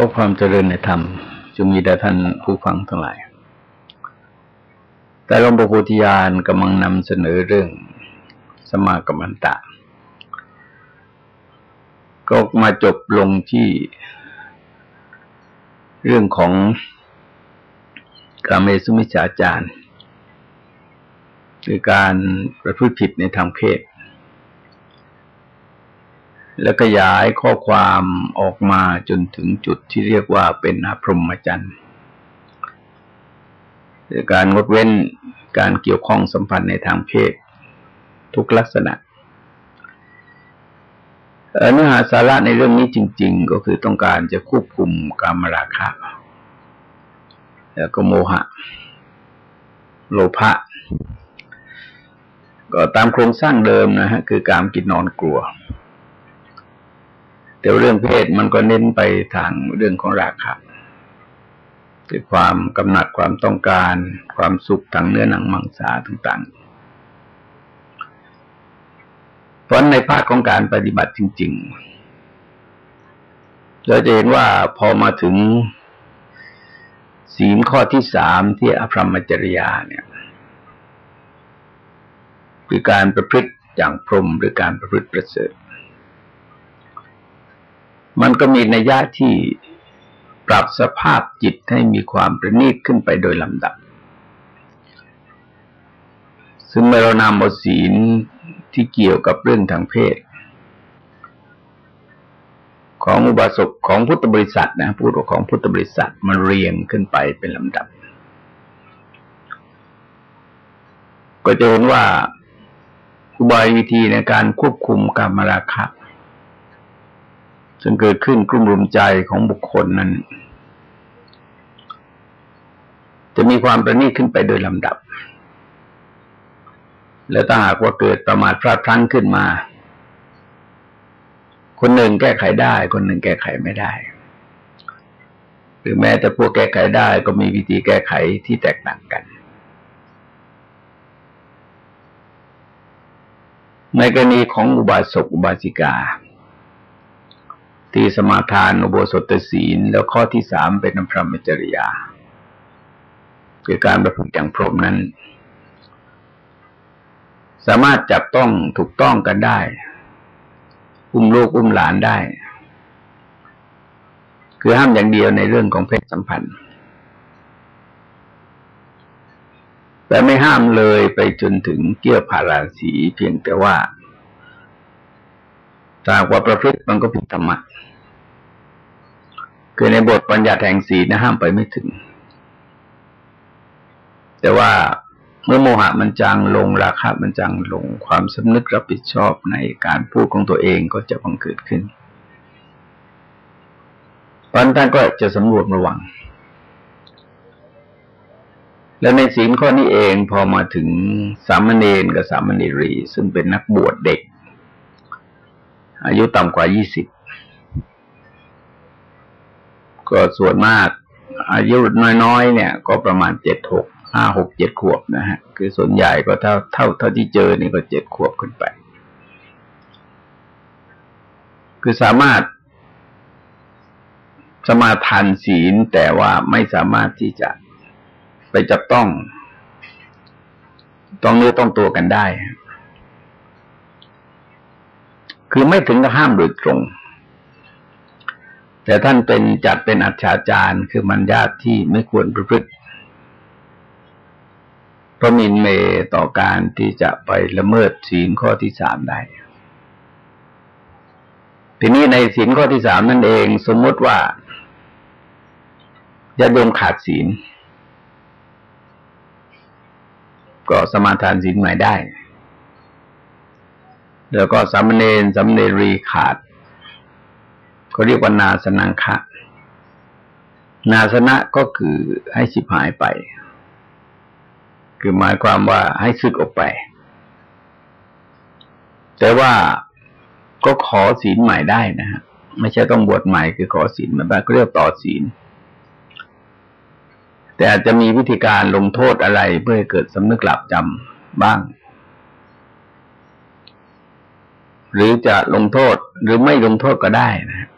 อความเจริญในธรรมจะมีแด่ท่านผู้ฟังทั้งหลาย แต่หลวงปู่พุทธญาณกำลังนำเสนอเรื่องสมากัมมันตะ ก็มาจบลงที่เรื่องของกาเมสุมิจฉาจารย์คือการประพฤติผิดในทางเพศ แล้วขยายข้อความออกมาจนถึงจุดที่เรียกว่าเป็นอพรหมจรรย์คือการงดเว้นการเกี่ยวข้องสัมพันธ์ในทางเพศ ทุกลักษณะเนื้อหาสาระในเรื่องนี้จริง ๆ ก็คือต้องการจะควบคุมกามราคะ แล้วก็โมหะ โลภะก็ตามโครงสร้างเดิมนะฮะคือการกินนอนกลัว แต่เรื่องเพศมันก็เน้นไปทางเรื่องของราคะคือความกำหนัดความต้องการ ความสุขทางเนื้อหนังมังสาต่างๆ เพราะในภาคของการปฏิบัติจริง ๆ เราจะเห็นว่าพอมาถึงศีลข้อที่สามที่อภรรมจริยาเนี่ย คือการประพฤติอย่างพรหมหรือการประพฤติประเสริฐ มันก็มีนัยยะที่ปรับสภาพจิตให้มีความประณีตขึ้นไปโดยลำดับ ซึ่งเมื่อเรานำบทศีลที่เกี่ยวกับเรื่องทางเพศ ของอุบาสกของพุทธบริษัทนะพูดของพุทธบริษัทมันเรียงขึ้นไปเป็นลำดับ ก็จะเห็นว่าอุบายวิธีในการควบคุมการมราคะ ซึ่งเกิดขึ้นกลุ่มรุมใจของบุคคลนั้น จะมีความประณีตขึ้นไปโดยลำดับ และถ้าหากว่าเกิดประมาทพลาดพลั้งขึ้นมา คนหนึ่งแก้ไขได้ คนหนึ่งแก้ไขไม่ได้ หรือแม้แต่พวกแก้ไขได้ก็มีวิธีแก้ไขที่แตกต่างกันในกรณีของอุบาสกอุบาสิกา ที่สมาทานอุโบสถศีล แล้วข้อที่สามเป็นพรหมจริยา คือการประพฤติอย่างพรหมนั้น สามารถจับต้องถูกต้องกันได้ อุ้มลูกอุ้มหลานได้ คือห้ามอย่างเดียวในเรื่องของเพศสัมพันธ์ แต่ไม่ห้ามเลยไปจนถึงเกี่ยวพาราสีเพียงแต่ว่า ถ้าว่าประพฤติมันก็ผิดธรรมะคือในบทบัญญัติแห่งศีลนะห้ามไปไม่ถึง แต่ว่าเมื่อโมหะมันจางลงราคะมันจางลงความสำนึกรับผิดชอบในการพูดของตัวเองก็จะบังเกิดขึ้นเพราะท่านก็จะสำรวจระวัง และในศีลข้อนี้เองพอมาถึงสามเณรกับสามเณรี ซึ่งเป็นนักบวชเด็ก อายุต่ำกว่ายี่สิบก็ส่วนมาก อายุน้อยๆเนี่ย ก็ประมาณเจ็ดหกห้าหกเจ็ดขวบนะฮะ คือส่วนใหญ่ก็เท่าเท่าเท่าที่เจอนี่ก็เจ็ดขวบขึ้นไป คือสามารถสมาทานศีลแต่ว่าไม่สามารถที่จะไปจับต้อง ต้องเนื้อต้องตัวกันได้ คือไม่ถึงกับห้ามโดยตรง แต่ท่านเป็นจัดเป็นอัจฉาจารย์ คือมันญาตที่ไม่ควรประพฤติเพระมินเมต่อการที่จะไปละเมิดศีลข้อที่สามได้ ทีนี้ในศีลข้อที่สามนั่นเอง สมมติว่าญาติโยมขาดศีล ก็สมาทานศีลใหม่ได้ แล้วก็สามเณรสามเณรีขาดเขาเรียกว่านาสนังคะนาสนะก็คือให้สิบหายไป คือหมายความว่าให้ซึกออกไป แต่ว่าก็ขอศีลใหม่ได้นะฮะไม่ใช่ต้องบวชใหม่คือขอศีลมาแบบเรียกต่อศีล แต่อาจจะมีวิธีการลงโทษอะไรเพื่อให้เกิดสำนึกหลับจำบ้าง หรือจะลงโทษหรือไม่ลงโทษก็ได้นะ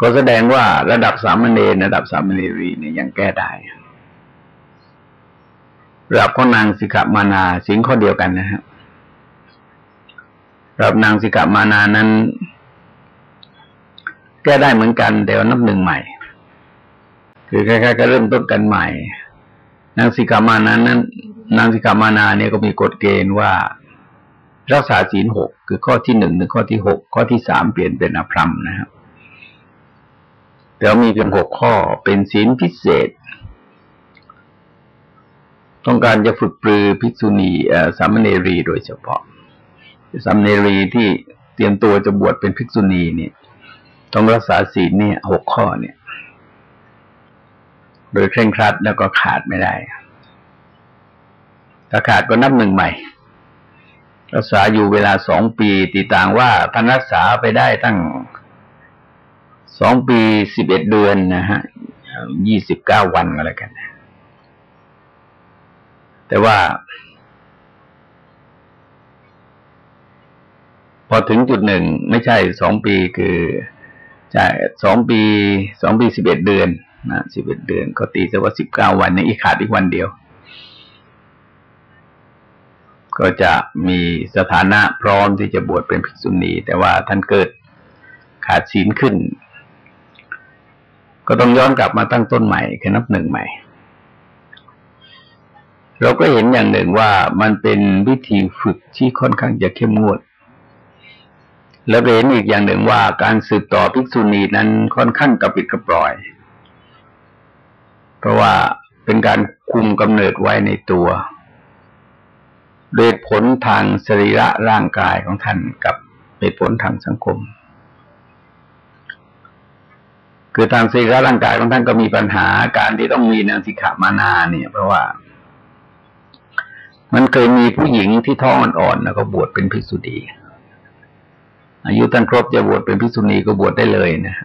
ก็แสดงว่าระดับสามเณรระดับสามเณรีเนี่ยยังแก้ได้ระดับของนางสิกขามานาสิงข้อเดียวกันนะครับระดับนางสิกขามานานั้น แก้ได้เหมือนกันแต่ว่านับหนึ่งใหม่ คือคล้ายๆก็เริ่มต้นกันใหม่ นางสิกขามานานั้น นางสิกขามานาเนี่ยก็มีกฎเกณฑ์ว่า รักษาศีลหกคือข้อที่หนึ่งถึงข้อที่หกข้อที่สามเปลี่ยนเป็นอภรรมนะครับแต่มีเพียงหกข้อเป็นศีลพิเศษ ต้องการจะฝึกปรือภิกษุณีสามเณรีโดยเฉพาะสามเณรีที่เตรียมตัวจะบวชเป็นภิกษุณีเนี่ย ต้องรักษาศีลเนี่ยหกข้อเนี่ย โดยเคร่งครัดแล้วก็ขาดไม่ได้ถ้าขาดก็นับหนึ่งใหม่ รักษาอยู่เวลาสองปีตีต่างว่าท่านรักษาไปได้ตั้งสองปีสิบเอ็ดเดือนนะฮะยี่สิบเก้าวันอะไรกัน แต่ว่า พอถึงจุดหนึ่งไม่ใช่สองปีคือใช่สองปีสองปีสิบเอ็ดเดือนนะสิบเอ็ดเดือน ก็ตีซะว่าสิบเก้าวันเนี่ยอีกขาดอีกวันเดียว ก็จะมีสถานะพร้อมที่จะบวชเป็นภิกษุณี แต่ว่าท่านเกิดขาดศีลขึ้น ก็ต้องย้อนกลับมาตั้งต้นใหม่คือนับหนึ่งใหม่ เราก็เห็นอย่างหนึ่งว่ามันเป็นวิธีฝึกที่ค่อนข้างจะเข้มงวด และเห็นอีกอย่างหนึ่งว่าการสืบต่อภิกษุณีนั้นค่อนข้างกระปิดกระปล่อย เพราะว่าเป็นการคุมกำเนิดไว้ในตัว โดยผลทางสรีระร่างกายของท่านกับเหตุผลทางสังคม คือทางสรีระร่างกายของท่านก็มีปัญหาการที่ต้องมีนางสิกขามานาเนี่ย เพราะว่า มันเคยมีผู้หญิงที่ท้องอ่อนๆแล้วก็บวชเป็นภิกษุณีอายุท่านครบจะบวชเป็นภิกษุณีก็บวชได้เลยนะ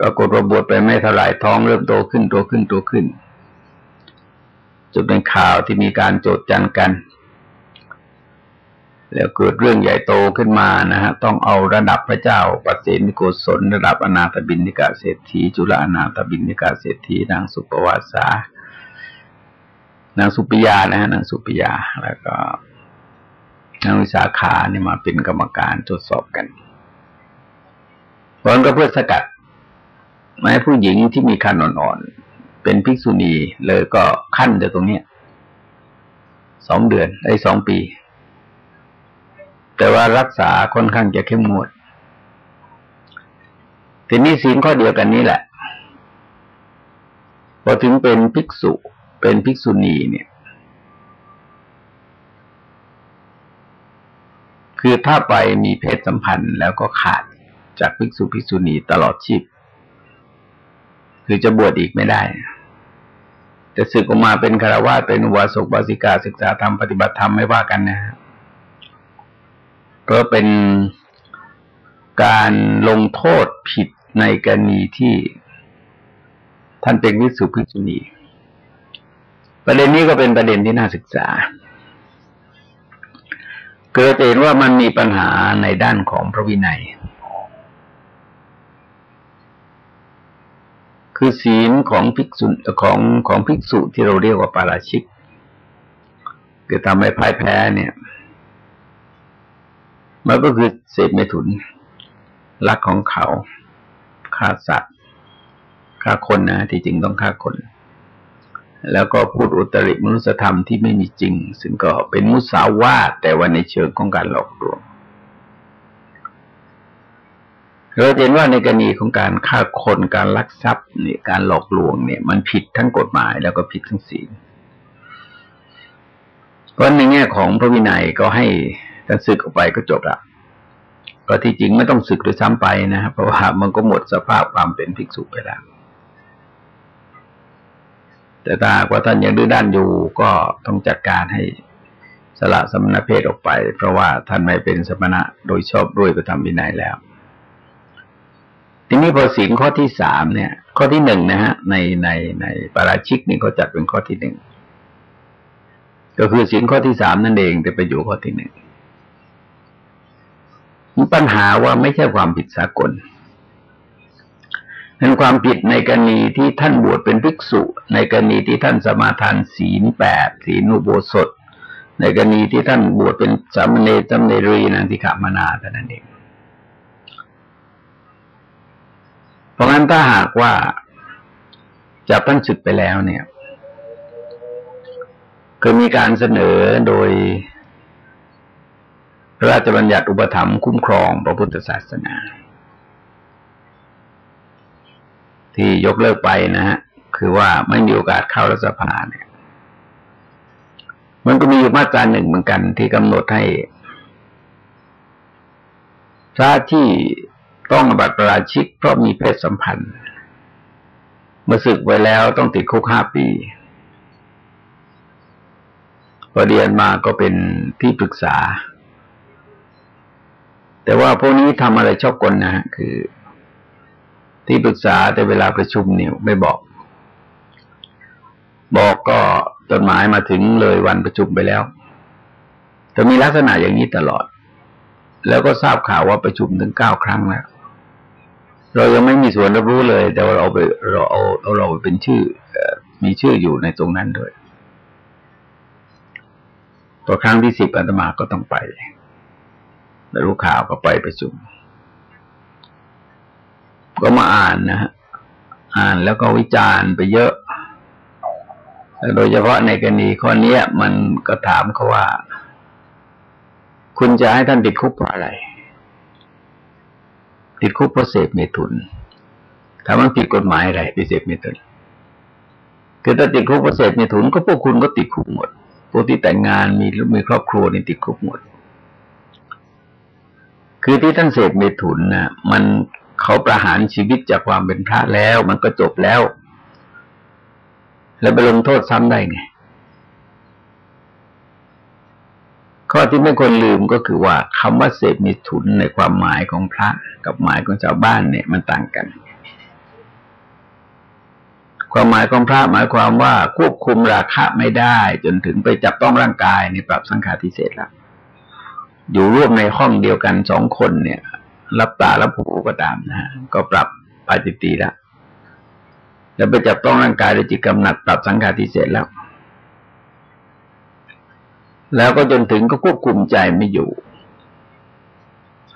ปรากฏว่าบวชไปไม่เท่าไหร่ท้องเริ่มโตขึ้นโตขึ้นโตขึ้น จนเป็นข่าวที่มีการโจดจันกัน แล้วเกิดเรื่องใหญ่โตขึ้นมานะฮะต้องเอาระดับพระเจ้าปเสนิโกศลระดับอนาถบินิกาเศรษฐีจุลอนาถบินิกาเศรษฐีนางสุปวาสานางสุปิยานะฮะนางสุปิยาแล้วก็นางวิสาขาเนี่ยมาเป็นกรรมการตรวจสอบกันเพราะนั้นก็เพื่อสกัดแม้ผู้หญิงที่มีคันอ่อน เป็นภิกษุณีเลยก็ขั้นเดียวตรงนี้สองเดือนไอ้สองปี แต่ว่ารักษาค่อนข้างจะเข้มงวดทีนี้ศีลข้อเดียวกันนี้แหละพอถึงเป็นภิกษุเป็นภิกษุณีเนี่ย คือถ้าไปมีเพศสัมพันธ์แล้วก็ขาดจากภิกษุภิกษุณีตลอดชีพ คือจะบวชอีกไม่ได้ แต่ศึกออกมาเป็นคารวะเป็นอุบาสกบาสิกาศึกษาธรรมปฏิบัติธรรมไม่ว่ากันนะเพราะเป็นการลงโทษผิดในกรณีที่ท่านเป็นวิสุภิกษุณีประเด็นนี้ก็เป็นประเด็นที่น่าศึกษาเกิดเห็นว่ามันมีปัญหาในด้านของพระวินัย คือศีลของภิกษุของของภิกษุที่เราเรียกว่าปาราชิกคือทำให้พ่ายแพ้เนี่ยมันก็คือเสพเมถุนลักของเขาฆ่าสัตว์ฆ่าคนนะที่จริงต้องฆ่าคน แล้วก็พูดอุตริมนุสธรรมที่ไม่มีจริง ซึ่งก็เป็นมุสาวาทแต่ว่าในเชิงของการหลอกลวง เราเห็นว่าในกรณีของการฆ่าคนการลักทรัพย์เนี่ยการหลอกลวงเนี่ย มันผิดทั้งกฎหมายแล้วก็ผิดทั้งศีลเพราะในแง่ของพระวินัยก็ให้ท่านศึกออกไปก็จบละก็ที่จริงไม่ต้องศึกโดยซ้ำไปนะครับเพราะว่ามันก็หมดสภาพความเป็นภิกษุไปแล้วแต่ถ้าว่าท่านยังดื้อด้านอยู่ก็ต้องจัดการให้สละสมณเพศออกไป เพราะว่าท่านไม่เป็นสมณะโดยชอบด้วยประธรรมวินัยแล้ว ทีนี้พอศีลข้อที่สามเนี่ย ข้อที่หนึ่งนะฮะ ในในในปาราชิกนี่เขาจัดเป็นข้อที่หนึ่งก็คือศีลข้อที่สามนั่นเองแต่ไปอยู่ข้อที่หนึ่งปัญหาว่าไม่ใช่ความผิดสากลเป็นความผิดในกรณีที่ท่านบวชเป็นภิกษุ ในกรณีที่ท่านสมาทานศีลแปดศีลอุโบสถ ในกรณีที่ท่านบวชเป็นสามเณรสามเณรีนันทิขามานาเท่นั้นเอง เพราะงั้นถ้าหากว่าจะท่านศึกไปแล้วเนี่ยคือมีการเสนอโดยพระราชบัญญัติอุปถัมภ์คุ้มครองพระพุทธศาสนา ที่ยกเลิกไปนะฮะคือว่าไม่มีโอกาสเข้ารัฐสภาเนี่ย มันก็มีอยู่มาตราหนึ่งเหมือนกันที่กำหนดให้พระที่ ต้องบัตรประราชิกเพราะมีเพศสัมพันธ์เมื่อศึกไว้แล้วต้องติดคุกห้าปีพอเรียนมาก็เป็นที่ปรึกษา แต่ว่าพวกนี้ทำอะไรชอบกลนะฮะคือ ที่ปรึกษาแต่เวลาประชุมเนี่ยไม่บอก บอกก็จดหมายมาถึงเลยวันประชุมไปแล้วแต่มีลักษณะอย่างนี้ตลอด แล้วก็ทราบข่าวว่าประชุมถึงเก้าครั้งแล้ว เรายังไม่มีส่วนรับรู้เลย แต่ว่าเราไปเราเอาเราเราเป็นชื่อมีชื่ออยู่ในตรงนั้นด้วยพอครั้งที่สิบอาตมาก็ต้องไปแล้วรู้ข่าวก็ไปประชุม ก็มาอ่านนะฮะอ่านแล้วก็วิจารณ์ไปเยอะโดยเฉพาะในกรณีข้อนี้มันก็ถามเขาว่า คุณจะให้ท่านติดคุกเพราะอะไร ติดคุกเพราะเสพเมถุนถามันผิดกฎหมายอะไรไปเสพเมถุนคือถ้าติดคุกเพราะเสพเมถุนก็พวกคุณก็ติดคุกหมดพวกที่แต่งงานมีลูกมีครอบครัวนี่ติดคุกหมด คือที่ท่านเสพเมถุนนะมันเขาประหารชีวิตจากความเป็นพระแล้ว มันก็จบแล้ว แล้วไปลงโทษซ้ำได้ไง ข้อที่ไม่ควรลืมก็คือว่าคำว่าเสพมิถุนในความหมายของพระกับหมายของชาวบ้านเนี่ยมันต่างกัน ความหมายของพระหมายความว่าควบคุมราคะไม่ได้ จนถึงไปจับต้องร่างกายในปรับสังขารทิเศษแล้วอยู่ร่วมในห้องเดียวกันสองคนเนี่ย รับตารับหูก็ตามนะฮะก็ปรับปาจิตีแล้วแล้วไปจับต้องร่างกายด้วยจิตกำหนัดปรับสังขารทิเศษแล้ว แล้วก็จนถึงก็ควบคุมใจไม่อยู่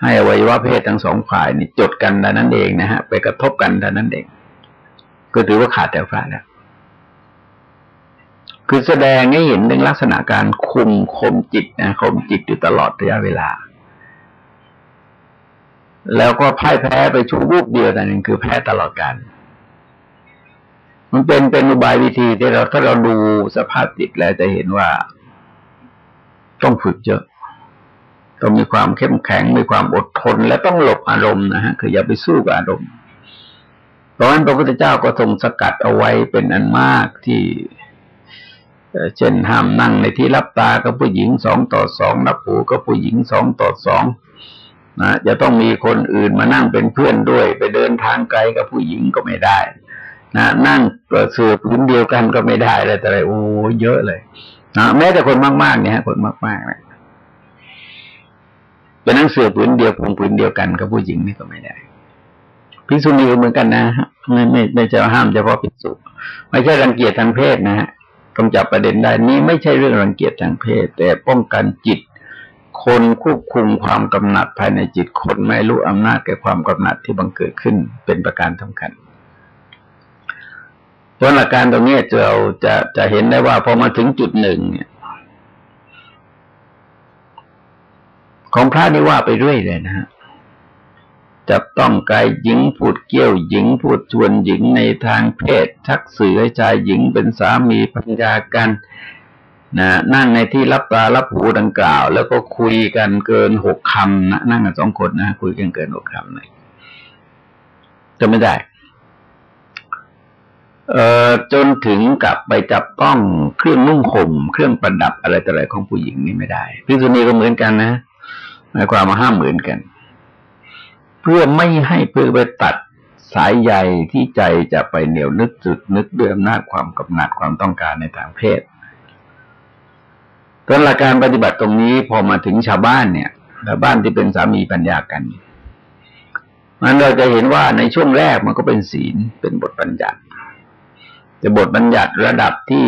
ให้อวัยวะเพศทั้งสองฝ่ายนี่จดกันแต่นั้นเองนะฮะ ไปกระทบกันแต่นั้นเอง ก็ถือว่าขาดแต่พระแล้วคือแสดงให้เห็นถึงลักษณะการคุมข่มจิตนะข่มจิตอยู่ตลอดระยะเวลา แล้วก็พ่ายแพ้ไปชั่ววูบเดียวแต่นึงคือแพ้ตลอดการมันเป็นเป็นอุบายวิธีที่เราถ้าเราดูสภาพจิตแล้วจะเห็นว่า ต้องฝึกเยอะ ต้องมีความเข้มแข็ง มีความอดทน และต้องหลบอารมณ์นะฮะ คืออย่าไปสู้กับอารมณ์ เพราะฉะนั้นพระพุทธเจ้าก็ทรงสกัดเอาไว้เป็นอันมากที่เช่นห้ามนั่งในที่รับตากับผู้หญิงสองต่อสองนับหูกับผู้หญิงสองต่อสองนะจะต้องมีคนอื่นมานั่งเป็นเพื่อนด้วย ไปเดินทางไกลกับผู้หญิงก็ไม่ได้นะนั่งเสือพื้นเดียวกันก็ไม่ได้อะไรแต่อะไรโอ้เยอะเลย นะแม้แต่คนมากๆเนี่ยฮะคนมากๆเนี่ยเป็นนังเสือพื้นเดียวผงพื้นเดียวกันกับผู้หญิงนี่ก็ไม่ได้ภิกษุณีเหมือนกันนะฮะไม่ไม่ไม่จะห้ามเฉพาะภิกษุไม่ใช่รังเกียจทางเพศนะฮะต้องจับประเด็นได้นี่ไม่ใช่เรื่องรังเกียจทางเพศ แต่ป้องกันจิต คนควบคุมความกำหนัดภายในจิตคนไม่รู้อำนาจแก่ความกำหนัดที่บังเกิดขึ้นเป็นประการสำคัญ พราะหลักการตรงนี้เราจะจะเห็นได้ว่าพอมาถึงจุดหนึ่งเนี่ย ของพระนี่ว่าไปเรื่อยเลยนะฮะจับต้องกายหญิงพูดเกี่ยวหญิงพูดชวนหญิงในทางเพศ ชักสื่อให้ชายหญิงเป็นสามีพัญญากันนะนั่งในที่รับตารับหูดังกล่าว แล้วก็คุยกันเกินหกคำนะนั่งกันสองคนนะคุยกันเกินหกคำเลยจะไม่ได้ เอ่อจนถึงกับไปจับต้องเครื่องนุ่งห่มเครื่องประดับอะไรต่ออะไรของผู้หญิงนี่ไม่ได้พิษุณีก็เหมือนกันนะหมายความมาห้ามเหมือนกัน เพื่อไม่ให้เพื่อไปตัดสายใยที่ใจจะไปเหนียวนึกจุดนึกด้วยอำนาจความกำหนัดความต้องการในทางเพศตอนหลักการปฏิบัติตรงนี้พอมาถึงชาวบ้านเนี่ยชาวบ้านที่เป็นสามีปัญญากันมันเราจะเห็นว่าในช่วงแรกมันก็เป็นศีลเป็นบทบัญญัติ แต่บทบัญญัติระดับที่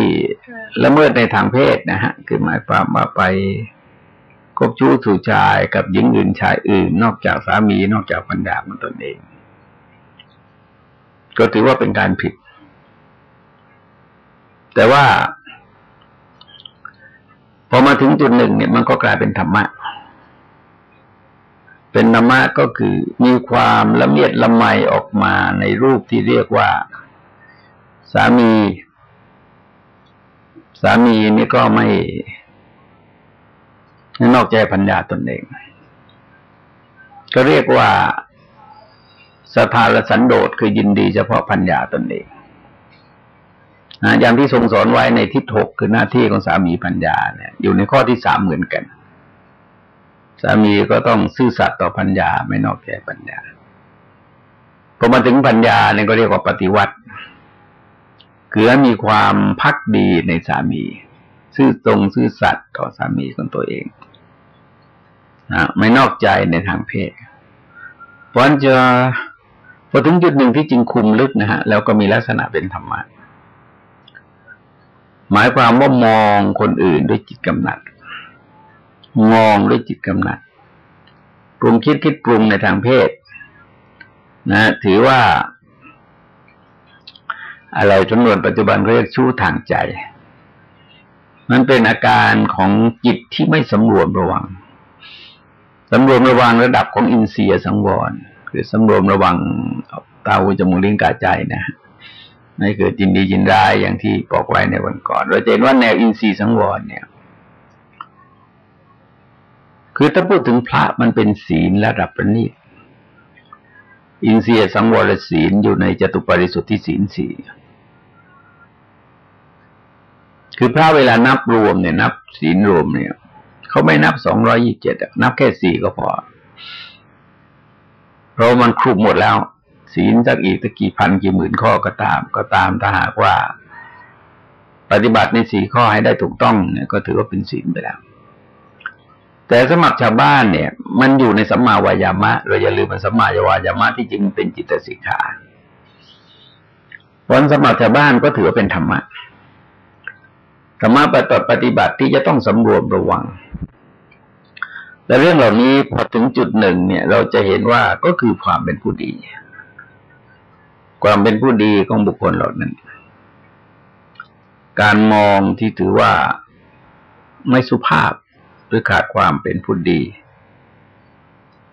ละเมิดในทางเพศนะฮะ คือหมายความว่าไปคบชู้สู่ชายกับหญิงอื่นชายอื่น นอกจากสามีนอกจากปัญญาของตนเอง ก็ถือว่าเป็นการผิด แต่ว่า พอมาถึงจุดหนึ่งเนี่ยมันก็กลายเป็นธรรมะ เป็นธรรมะก็คือมีความละเมียดละไมออกมาในรูปที่เรียกว่า สามี สามีนี่ก็ไม่นอกใจพัญญาตนเอง ก็เรียกว่าสถานสันโดษคือยินดีเฉพาะพัญญาตนเองนะอย่างที่ทรงสอนไว้ในทิศหกคือหน้าที่ของสามีพัญญาเนี่ย อยู่ในข้อที่สามเหมือนกัน สามีก็ต้องซื่อสัตย์ต่อพัญญาไม่นอกใจพัญญาพอมาถึงปัญญาเนี่ยก็เรียกว่าปฏิวัติ คือมีความพักดีในสามี ซื่อตรงซื่อสัตย์ต่อสามีของตัวเองนะไม่นอกใจในทางเพศเพราะจะพอถึงจุดหนึ่งที่จริงคุมลึกนะฮะ แล้วก็มีลักษณะเป็นธรรมะ หมายความว่ามองคนอื่นด้วยจิตกำหนัด มองด้วยจิตกำหนัด ปรุงคิดคิดปรุงในทางเพศ นะ ถือว่า อะไรจำนวนปัจจุบันเรียกชู้ทางใจ มันเป็นอาการของจิตที่ไม่สำรวมระวังสำรวมระวังระดับของอินเสียสังวร คือสำรวมระวังตาหูจมูกลิ้นกายใจนะไม่เกิดจินดีจินร้ายอย่างที่บอกไว้ในวันก่อน เราจะเห็นว่าแนวอินทรีย์สังวรเนี่ย คือถ้าพูดถึงพระมันเป็นศีลระดับประณีตอินทรีย์สังวรศีลอยู่ในจตุปริสุทธิศีลสี่ คือพระเวลานับรวมเนี่ยนับศีลรวมเนี่ยเขาไม่นับสองร้อยี่เจ็ดนับแค่สี่ก็พอเพราะมันครุบหมดแล้ว ศีลสักอีกตะกี่พันกี่หมื่นข้อก็ตาม ก็ตามถ้าหากว่า ปฏิบัติในสี่ข้อให้ได้ถูกต้องเนี่ยก็ถือว่าเป็นศีลไปแล้วแต่สมัครชาวบ้านเนี่ย มันอยู่ในสัมมาวายามะ เราอย่าลืมมันสัมมาวายามะที่จริงเป็นจิตสิกขาวันสมัครชาวบ้านก็ถือว่าเป็นธรรมะ ธรรมะปฏิบัติที่จะต้องสำรวมระวังแต่เรื่องเหล่านี้พอถึงจุดหนึ่งเนี่ย เราจะเห็นว่าก็คือความเป็นผู้ดี ความเป็นผู้ดีของบุคคลเหล่านั้น การมองที่ถือว่าไม่สุภาพหรือขาดความเป็นผู้ดี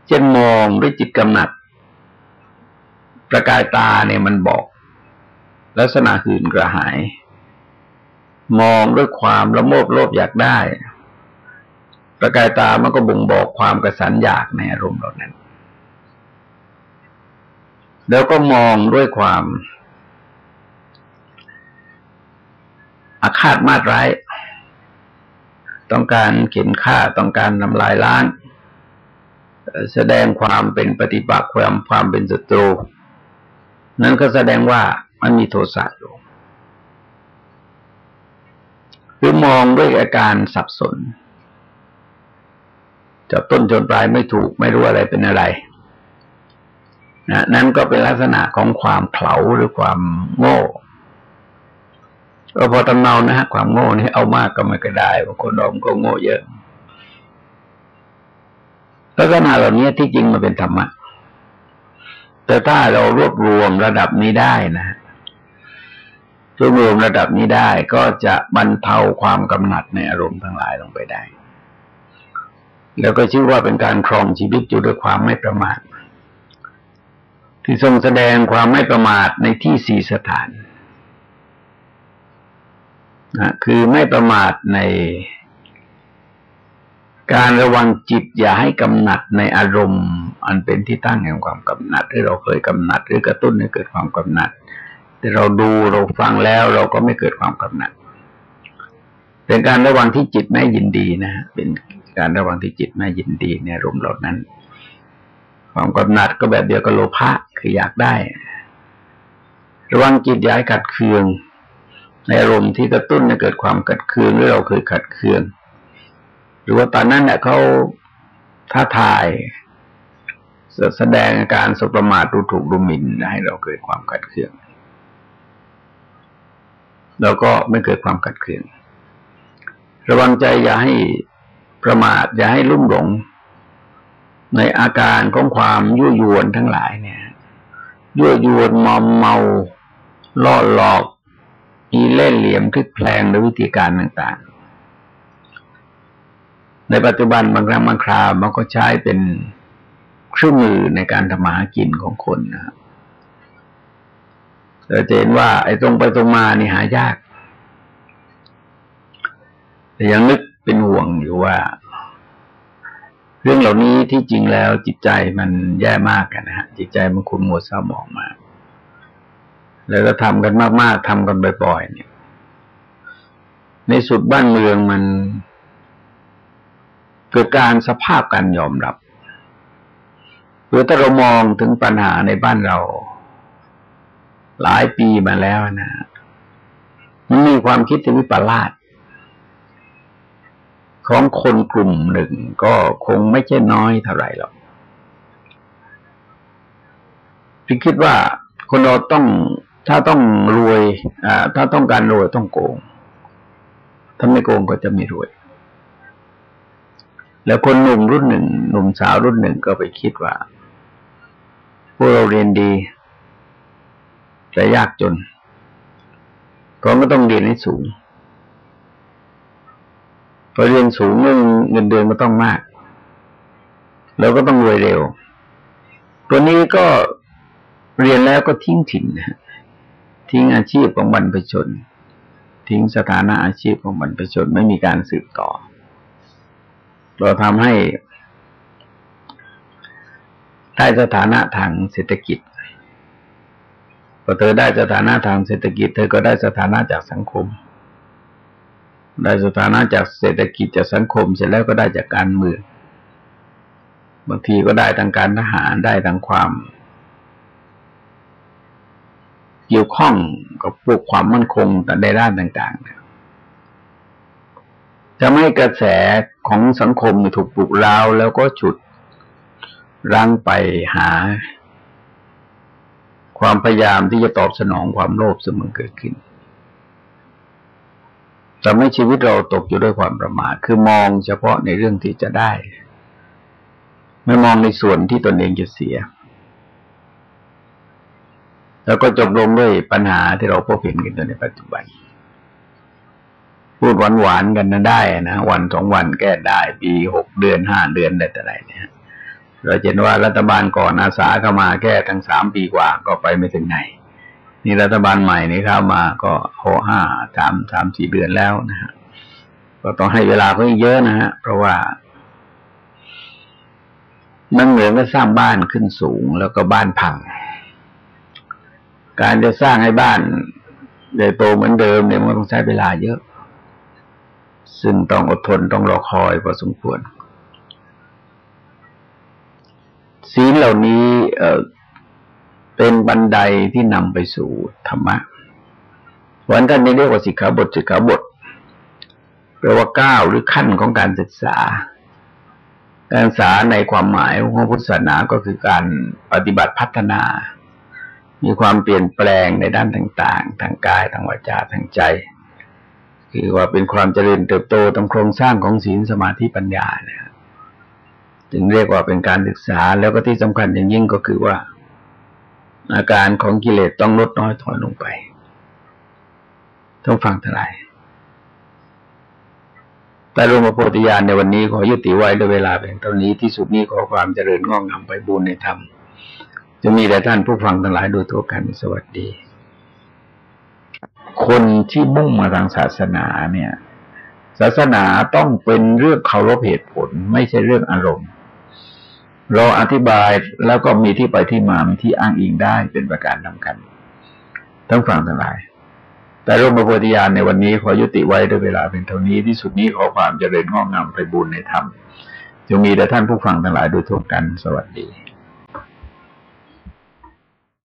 เช่นมองด้วยจิตกำหนัด ประกายตาเนี่ยมันบอก ลักษณะหื่นกระหาย มองด้วยความละโมบโลภอยากได้ ประกายตามันก็บ่งบอกความกระสันอยากในอารมณ์เหล่านั้น แล้วก็มองด้วยความอาฆาตมาตร้าย ต้องการเข็นฆ่าต้องการทำลายล้าง แสดงความเป็นปฏิบัติความความเป็นศัตรู นั้นก็แสดงว่ามันมีโทสะอยู่ คือมองด้วยอาการสับสนจับต้นจนปลายไม่ถูกไม่รู้อะไรเป็นอะไรนะนั่นก็เป็นลักษณะของความเผาหรือความโง่ก็พอตำเนานะฮะความโง่นี่เอามากก็ไม่ก็ได้บางคนอมก็โง่เยอะลักษณะเหล่านี้ที่จริงมันเป็นธรรมะแต่ถ้าเรารวบรวมระดับนี้ได้นะ รวบรวมระดับนี้ได้ก็จะบรรเทาความกำหนัดในอารมณ์ทั้งหลายลงไปได้ แล้วก็ชื่อว่าเป็นการครองชีวิตอยู่ด้วยความไม่ประมาท ที่ทรงแสดงความไม่ประมาทในที่สี่สถานนะคือไม่ประมาทในการระวังจิตอย่าให้กำหนัดในอารมณ์ อันเป็นที่ตั้งแห่งความกำหนัดที่เราเคยกำหนัด หรือกระตุ้นให้เกิดความกำหนัด แต่เราดูเราฟังแล้วเราก็ไม่เกิดความกำหนัด เป็นการระวังที่จิตไม่ยินดีนะเป็นการระวังที่จิตไม่ยินดีในรมเหล่านั้น ความกำหนัดก็แบบเดียวกับโลภะคืออยากได้ ระวังจิตย้ายขัดเคือง ในอารมณ์ที่กระตุ้นให้เกิดความขัดเคืองหรือเราเคยขัดเคือง หรือว่าตอนนั้นเนี่ยเขาท้าทายแสดงอาการสบประมาทดูถูกดูหมิ่นให้เราเกิดความขัดเคือง แล้วก็ไม่เกิดความขัดเคืองระวังใจอย่าให้ประมาทอย่าให้ลุ่มหลง ในอาการของความยั่วยวนทั้งหลายเนี่ยยั่วยวนมอมเมาล่อหลอกมีเล่นเหลี่ยมคลิกแพลงในวิธีการต่างๆ ในปัจจุบันบางครั้งบางคราวมันก็ใช้เป็นเครื่องมือในการทำมาหากินของคนนะครับ เราจะเห็นว่า ไอ้ตรงไปตรงมานี่หายาก แต่ยังนึกเป็นห่วงอยู่ว่า เรื่องเหล่านี้ที่จริงแล้วจิตใจมันแย่มากกันนะฮะ จิตใจมันคุณมัวเศร้าหมองมากแล้วก็ทำกันมากๆทำกันบ่อยๆเนี่ย ในสุดบ้านเมืองมัน เกิดการสภาพการยอมรับคือถ้าเรามองถึงปัญหาในบ้านเรา หลายปีมาแล้วนะมันมีความคิดที่วิปลาสของคนกลุ่มหนึ่งก็คงไม่ใช่น้อยเท่าไหร่หรอกพี่คิดว่าคนเราต้องถ้าต้องรวยอ่าถ้าต้องการรวยต้องโกง ถ้าไม่โกงก็จะไม่รวย แล้วคนหนุ่มรุ่นหนึ่งหนุ่มสาวรุ่นหนึ่งก็ไปคิดว่าพวกเราเรียนดี แต่ยากจน เพราะก็ต้องเรียนให้สูงพอเรียนสูงเงินเงินเดือนก็ต้องมาก แล้วก็ต้องรวยเร็ว ตัวนี้ก็เรียนแล้วก็ทิ้งถิ่นนะทิ้งอาชีพของบรรพชน ทิ้งสถานะอาชีพของบรรพชนไม่มีการสืบต่อ เราทำให้ได้สถานะทางเศรษฐกิจ พอเธอได้สถานะทางเศรษฐกิจ เธอก็ได้สถานะจากสังคม ได้สถานะจากเศรษฐกิจจากสังคม เสร็จแล้วก็ได้จากการเมืองบางทีก็ได้ทางการทหารได้ทางความ เกี่ยวข้องกับพวกความมั่นคงแต่ในด้านต่างๆจะไม่กระแสของสังคมถูกปลุกเร้าแล้วก็ฉุดรั้งไปหา ความพยายามที่จะตอบสนองความโลภเสมอเกิดขึ้นทำให้ชีวิตเราตกอยู่ด้วยความประมาทคือมองเฉพาะในเรื่องที่จะได้ ไม่มองในส่วนที่ตนเองจะเสีย แล้วก็จบลงด้วยปัญหาที่เราพบเห็นกันในปัจจุบัน พูดหวานๆกันนะได้นะวันสองวันแก้ได้ ปีหกเดือนห้าเดือนได้แต่ไรเนี่ย เราเห็นว่ารัฐบาลก่อนอาสาเข้ามาแค่ทั้งสามปีกว่าก็ไปไม่ถึงไหน นี่รัฐบาลใหม่นี่เข้ามาก็หกห้าสามสามสี่เดือนแล้วนะฮะก็ต้องให้เวลาเพิ่มเยอะนะฮะเพราะว่ามันเหมือนกับสร้างบ้านขึ้นสูงแล้วก็บ้านพัง การจะสร้างให้บ้านใหญ่โตเหมือนเดิมเนี่ยมันต้องใช้เวลาเยอะ ซึ่งต้องอดทนต้องรอคอยพอสมควร ศีลเหล่านี้เป็นบันไดที่นำไปสู่ธรรมะวันท่านนี้เรียกว่าสิกขาบทสิกขาบทแปลว่าก้าวหรือขั้นของการศึกษา การศึกษาในความหมายของพุทธศาสนาก็คือการปฏิบัติพัฒนา มีความเปลี่ยนแปลงในด้านต่าง ๆ ทางกายทางวาจาทางใจ คือว่าเป็นความเจริญเติบโตตามโครงสร้างของศีลสมาธิปัญญาเนะครับ จึงเรียกว่าเป็นการศึกษาแล้วก็ที่สำคัญอย่างยิ่งก็คือว่า อาการของกิเลสต้องลดน้อยถอยลงไป ต้องฟังทลายแต่รวมโพธิญาณในวันนี้ขอยุติไว้ด้วยเวลาเป็นเท่านี้ที่สุดนี้ขอความเจริญงอกงามไปบุญในธรรม จะมีแต่ท่านผู้ฟังทั้งหลายโดยทั่วกันสวัสดี คนที่มุ่งมาทางศาสนาเนี่ย ศาสนาต้องเป็นเรื่องเคารพเหตุผล ไม่ใช่เรื่องอารมณ์ เราอธิบายแล้วก็มีที่ไปที่มามีที่อ้างอิงได้เป็นประการสำคัญทั้งฝั่งทั้งหลาย แต่ร่มประโพธิญาณในวันนี้ขอยุติไว้ด้วยเวลาเป็นเท่านี้ที่สุดนี้ขอความเจริญงอกงามไปบุญในธรรมจะมีแต่ท่านผู้ฟังทั้งหลายโดยทั่วกันสวัสดี